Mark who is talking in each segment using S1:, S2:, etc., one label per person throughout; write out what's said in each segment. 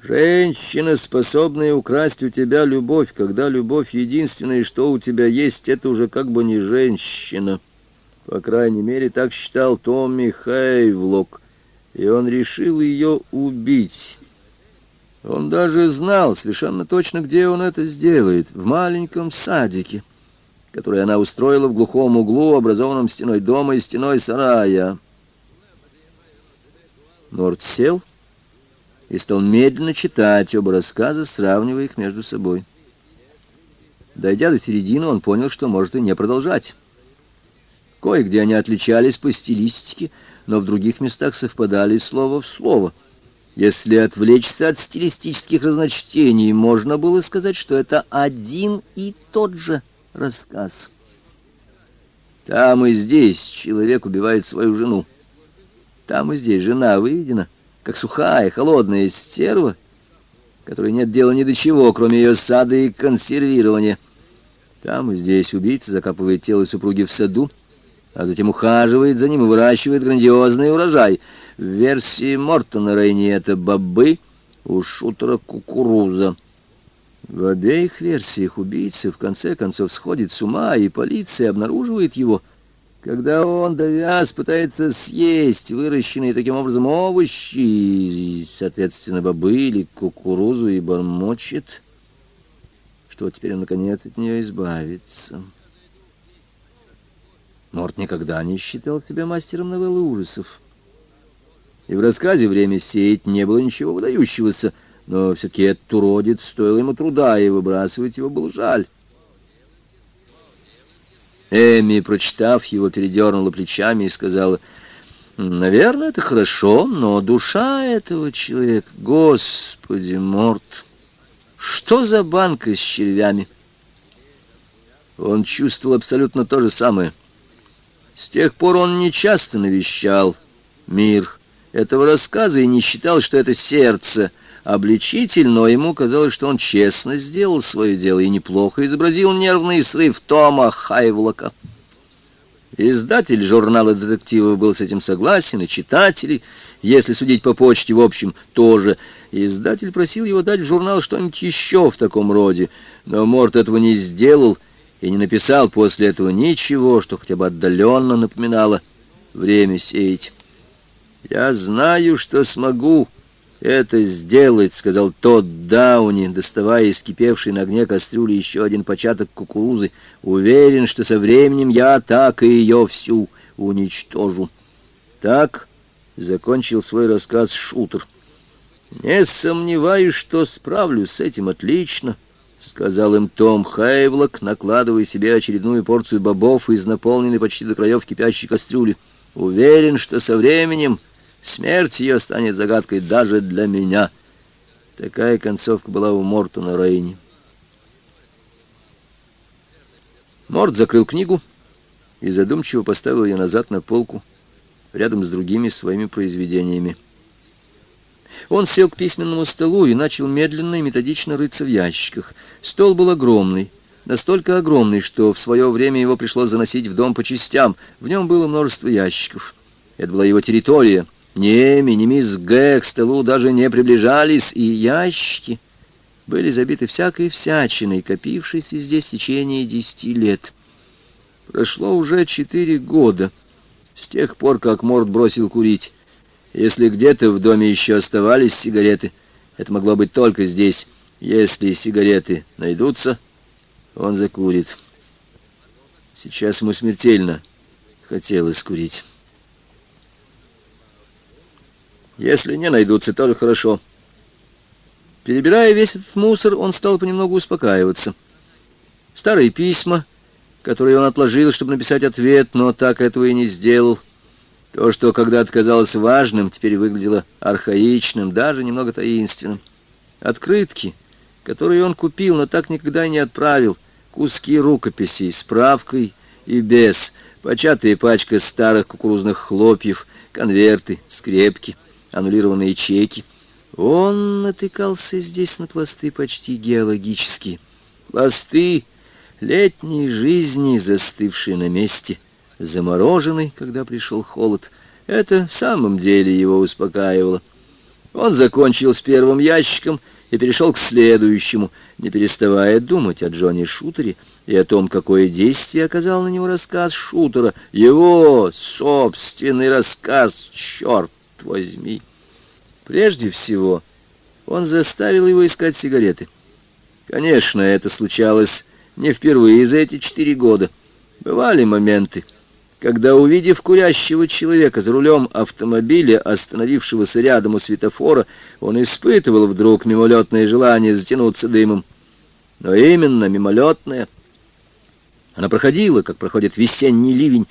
S1: Женщина, способная украсть у тебя любовь, когда любовь единственное, что у тебя есть, это уже как бы не женщина. По крайней мере, так считал Томми Хейвлок, и он решил ее убить. Он даже знал совершенно точно, где он это сделает, в маленьком садике, который она устроила в глухом углу, образованном стеной дома и стеной сарая. Норд сел и стал медленно читать оба рассказа, сравнивая их между собой. Дойдя до середины, он понял, что может и не продолжать. Кое-где они отличались по стилистике, но в других местах совпадали слово в слово. Если отвлечься от стилистических разночтений, можно было сказать, что это один и тот же рассказ. Там и здесь человек убивает свою жену. Там и здесь жена выведена как сухая, холодная стерва, которой нет дела ни до чего, кроме ее сада и консервирования. Там и здесь убийца закапывает тело супруги в саду, а затем ухаживает за ним и выращивает грандиозный урожай. В версии Мортона Рейни это бобы, у шутера кукуруза. В обеих версиях убийца в конце концов сходит с ума, и полиция обнаруживает его — когда он, довяз, пытается съесть выращенные таким образом овощи, и, соответственно, бобы или кукурузу, и бормочет, что теперь он, наконец, от нее избавится. Морт никогда не считал себя мастером новеллы ужасов. И в рассказе «Время сеять» не было ничего выдающегося, но все-таки этот уродец стоил ему труда, и выбрасывать его было жаль. Эми, прочитав его, передернула плечами и сказала, «Наверное, это хорошо, но душа этого человека, Господи, Морт, что за банка с червями?» Он чувствовал абсолютно то же самое. С тех пор он нечасто навещал мир этого рассказа и не считал, что это сердце — обличитель, но ему казалось, что он честно сделал свое дело и неплохо изобразил нервный срыв Тома Хайвлока. Издатель журнала детективов был с этим согласен, и читатели, если судить по почте, в общем, тоже. Издатель просил его дать в журнал что-нибудь еще в таком роде, но Морт этого не сделал и не написал после этого ничего, что хотя бы отдаленно напоминало время сеять. «Я знаю, что смогу», это сделать, — сказал тот Дауни, доставая из кипевшей на огне кастрюли еще один початок кукурузы. Уверен, что со временем я так и ее всю уничтожу. Так закончил свой рассказ Шутер. Не сомневаюсь, что справлюсь с этим отлично, — сказал им Том Хейвлок, накладывая себе очередную порцию бобов из наполненной почти до краев кипящей кастрюли. Уверен, что со временем Смерть ее станет загадкой даже для меня. Такая концовка была у Мортона Рейни. Морт закрыл книгу и задумчиво поставил ее назад на полку, рядом с другими своими произведениями. Он сел к письменному столу и начал медленно и методично рыться в ящиках. Стол был огромный, настолько огромный, что в свое время его пришлось заносить в дом по частям. В нем было множество ящиков. Это была его территория — ни мисс Г к столу даже не приближались, и ящики были забиты всякой всячиной, копившейся здесь в течение десяти лет. Прошло уже четыре года с тех пор, как Морд бросил курить. Если где-то в доме еще оставались сигареты, это могло быть только здесь. Если сигареты найдутся, он закурит. Сейчас ему смертельно хотелось курить. Если не найдутся, тоже хорошо. Перебирая весь этот мусор, он стал понемногу успокаиваться. Старые письма, которые он отложил, чтобы написать ответ, но так этого и не сделал. То, что когда-то казалось важным, теперь выглядело архаичным, даже немного таинственным. Открытки, которые он купил, но так никогда и не отправил, куски рукописей, справкой и без, початая пачка старых кукурузных хлопьев, конверты, скрепки — аннулированные чеки. Он натыкался здесь на пласты почти геологические. Пласты летней жизни, застывшие на месте, замороженной, когда пришел холод. Это в самом деле его успокаивало. Он закончил с первым ящиком и перешел к следующему, не переставая думать о Джонни Шутере и о том, какое действие оказал на него рассказ Шутера. Его собственный рассказ, черт возьми! Прежде всего, он заставил его искать сигареты. Конечно, это случалось не впервые за эти четыре года. Бывали моменты, когда, увидев курящего человека за рулем автомобиля, остановившегося рядом у светофора, он испытывал вдруг мимолетное желание затянуться дымом. Но именно мимолетное. Она проходила, как проходит весенний ливень.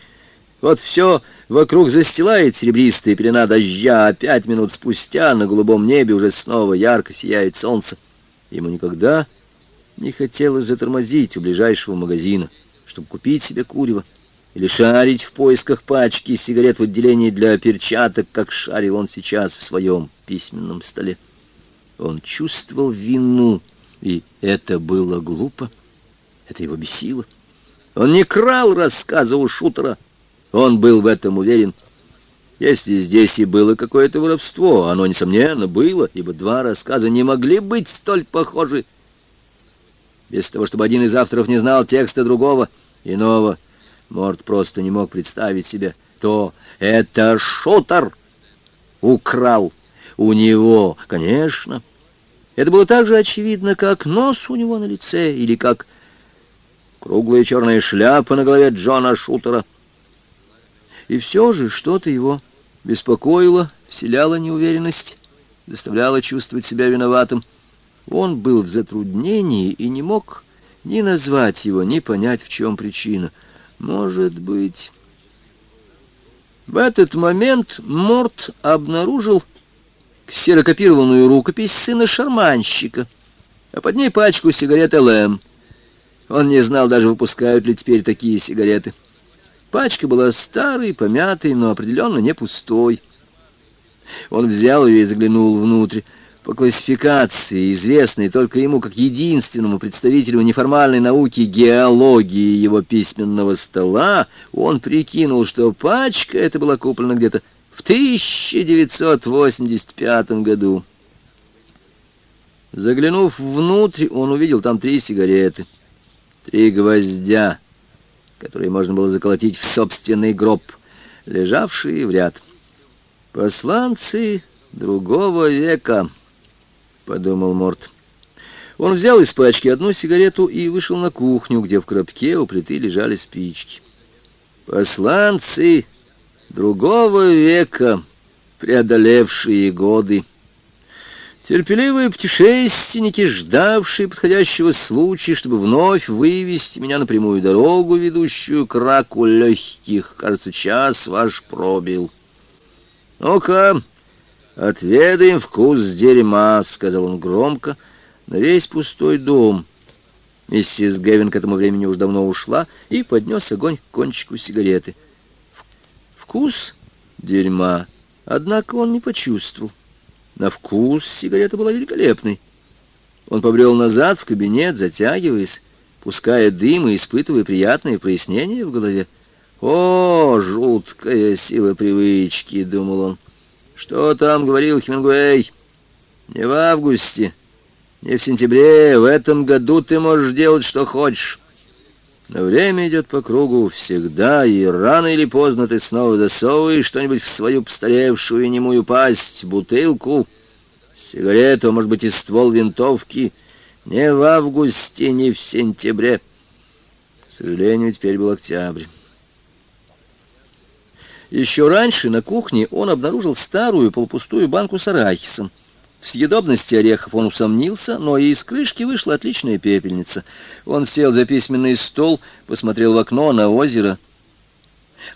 S1: Вот все вокруг застилает серебристая пелена дождя, а пять минут спустя на голубом небе уже снова ярко сияет солнце. Ему никогда не хотелось затормозить у ближайшего магазина, чтобы купить себе курево или шарить в поисках пачки сигарет в отделении для перчаток, как шарил он сейчас в своем письменном столе. Он чувствовал вину, и это было глупо. Это его бесило. Он не крал рассказа у шутера. Он был в этом уверен. Если здесь и было какое-то воровство, оно, несомненно, было, ибо два рассказа не могли быть столь похожи. Без того, чтобы один из авторов не знал текста другого, иного, Морд просто не мог представить себе, то это шутер украл у него, конечно. Это было так же очевидно, как нос у него на лице, или как круглая черная шляпа на голове Джона Шутера. И все же что-то его беспокоило, вселяло неуверенность, заставляло чувствовать себя виноватым. Он был в затруднении и не мог ни назвать его, ни понять, в чем причина — может быть... В этот момент Морт обнаружил ксерокопированную рукопись сына шарманщика, а под ней пачку сигарет ЛМ. Он не знал даже, выпускают ли теперь такие сигареты. Пачка была старой, помятой, но определенно не пустой. Он взял ее и заглянул внутрь. По классификации, известной только ему как единственному представителю неформальной науки геологии его письменного стола, он прикинул, что пачка эта была куплена где-то в 1985 году. Заглянув внутрь, он увидел там три сигареты, три гвоздя, которые можно было заколотить в собственный гроб, лежавшие в ряд. Посланцы другого века —— подумал Морт. Он взял из пачки одну сигарету и вышел на кухню, где в коробке у плиты лежали спички. Посланцы другого века, преодолевшие годы. Терпеливые путешественники, ждавшие подходящего случая, чтобы вновь вывести меня на прямую дорогу, ведущую к раку легких. Кажется, час ваш пробил. Ну-ка, «Отведаем вкус дерьма», — сказал он громко, на весь пустой дом. Миссис Гевин к этому времени уж давно ушла и поднес огонь к кончику сигареты. Вкус дерьма, однако он не почувствовал. На вкус сигарета была великолепной. Он побрел назад в кабинет, затягиваясь, пуская дым и испытывая приятное прояснение в голове. «О, жуткая сила привычки!» — думал он. Что там говорил Хемингуэй? Не в августе, не в сентябре. В этом году ты можешь делать, что хочешь. Время идет по кругу всегда, и рано или поздно ты снова засовываешь что-нибудь в свою постаревшую немую пасть, бутылку, сигарету, может быть, и ствол винтовки. Не в августе, не в сентябре. К сожалению, теперь был октябрь. Еще раньше на кухне он обнаружил старую полупустую банку с арахисом. В съедобности орехов он усомнился, но и из крышки вышла отличная пепельница. Он сел за письменный стол, посмотрел в окно на озеро.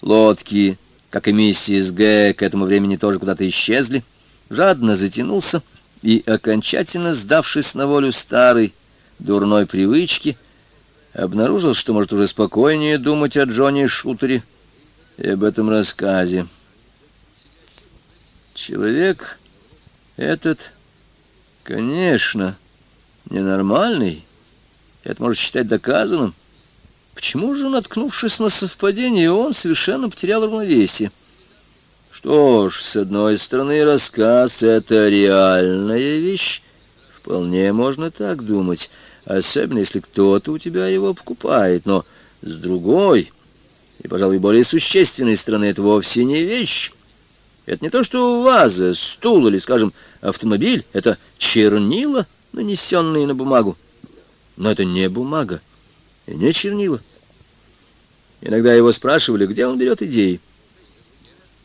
S1: Лодки, как и миссис Г., к этому времени тоже куда-то исчезли. Жадно затянулся и, окончательно сдавшись на волю старой дурной привычки, обнаружил, что может уже спокойнее думать о Джонни Шутере, и об этом рассказе. Человек этот, конечно, ненормальный, это можно считать доказанным. Почему же, наткнувшись на совпадение, он совершенно потерял равновесие? Что ж, с одной стороны, рассказ — это реальная вещь. Вполне можно так думать, особенно если кто-то у тебя его покупает. Но с другой, и, пожалуй, более существенной стороны, это вовсе не вещь. Это не то, что ваза, стул или, скажем, автомобиль. Это чернила, нанесенные на бумагу. Но это не бумага и не чернила. Иногда его спрашивали, где он берет идеи.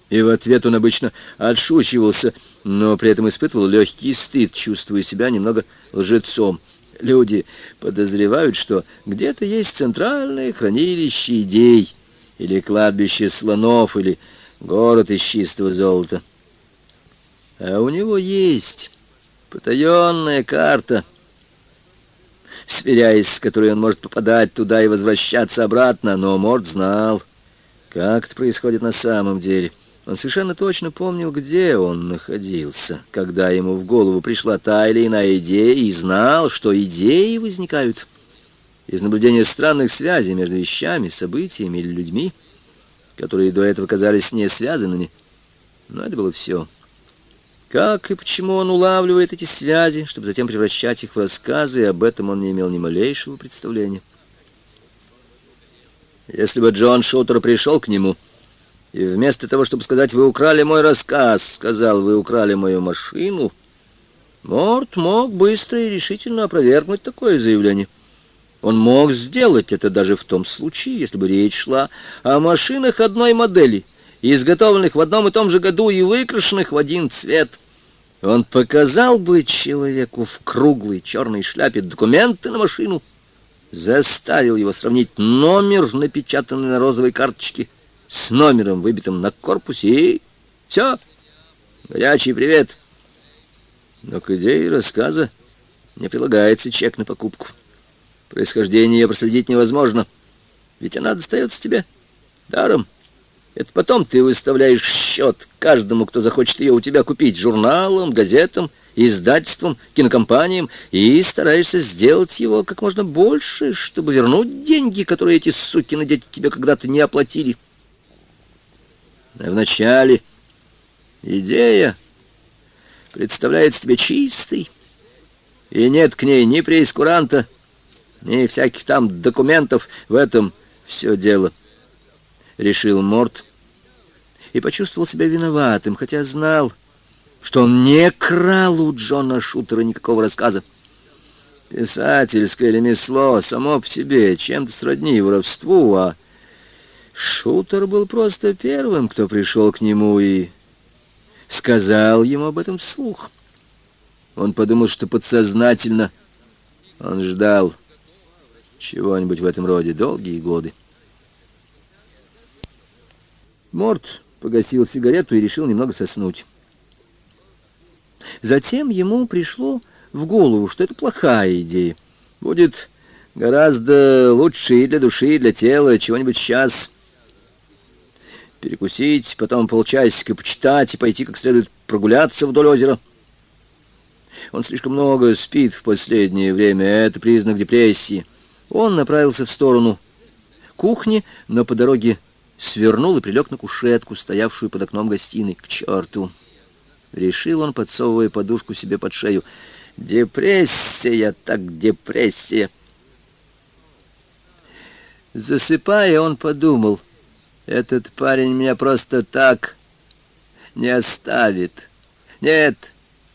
S1: И в ответ он обычно отшучивался, но при этом испытывал легкий стыд, чувствуя себя немного лжецом. Люди подозревают, что где-то есть центральное хранилище идей, или кладбище слонов, или город из чистого золота. А у него есть потаенная карта, сверяясь с которой он может попадать туда и возвращаться обратно, но Морд знал, как это происходит на самом деле. Он совершенно точно помнил, где он находился, когда ему в голову пришла та или иная идея, и знал, что идеи возникают из наблюдения странных связей между вещами, событиями или людьми, которые до этого казались не связанными. Но это было все. Как и почему он улавливает эти связи, чтобы затем превращать их в рассказы, об этом он не имел ни малейшего представления. Если бы Джон Шутер пришел к нему и вместо того, чтобы сказать «Вы украли мой рассказ», сказал «Вы украли мою машину», Морт мог быстро и решительно опровергнуть такое заявление. Он мог сделать это даже в том случае, если бы речь шла о машинах одной модели, изготовленных в одном и том же году и выкрашенных в один цвет. Он показал бы человеку в круглой черной шляпе документы на машину, заставил его сравнить номер, напечатанный на розовой карточке, с номером, выбитым на корпусе, и все. Горячий привет. Но к идее рассказа не прилагается чек на покупку. Происхождение ее проследить невозможно, ведь она достается тебе даром. Это потом ты выставляешь счет каждому, кто захочет ее у тебя купить, журналам, газетам, издательствам, кинокомпаниям, и стараешься сделать его как можно больше, чтобы вернуть деньги, которые эти сукины дети тебе когда-то не оплатили. Вначале идея представляется тебе чистой, и нет к ней ни преискуранта, ни всяких там документов. В этом все дело. Решил Морт и почувствовал себя виноватым, хотя знал, что он не крал у Джона Шутера никакого рассказа. Писательское ремесло само по себе чем-то сродни воровству, а Шутер был просто первым, кто пришел к нему и сказал ему об этом вслух. Он подумал, что подсознательно он ждал чего-нибудь в этом роде долгие годы. Морт погасил сигарету и решил немного соснуть. Затем ему пришло в голову, что это плохая идея. Будет гораздо лучше и для души, и для тела чего-нибудь сейчас перекусить, потом полчасика почитать и пойти как следует прогуляться вдоль озера. Он слишком много спит в последнее время, это признак депрессии. Он направился в сторону кухни, но по дороге свернул и прилег на кушетку, стоявшую под окном гостиной. К черту! Решил он, подсовывая подушку себе под шею. Депрессия, так депрессия! Засыпая, он подумал — этот парень меня просто так не оставит. Нет,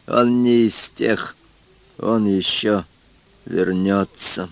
S1: он не из тех. Он еще вернется».